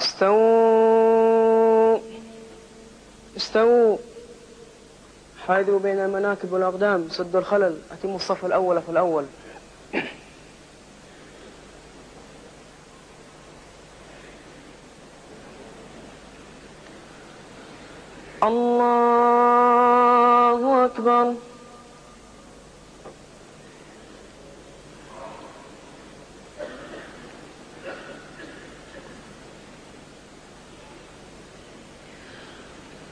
استووا استووا. حاذوا بين المناكب والأقدام سدوا الخلل أتموا الصف الأول في الأول. الله أكبر.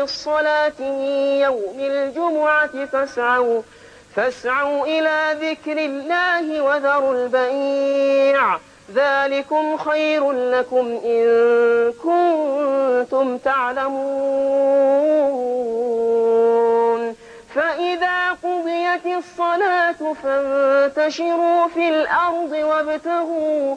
نودي للصلاة من يوم الجمعة فاسعوا فاسعوا إلى ذكر الله وذروا البيع. ذلكم خير لكم إن كنتم تعلمون. فإذا قضيت الصلاة فانتشروا في الأرض وابتغوا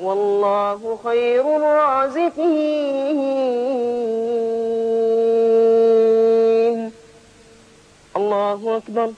والله خير الرازقين. الله أكبر.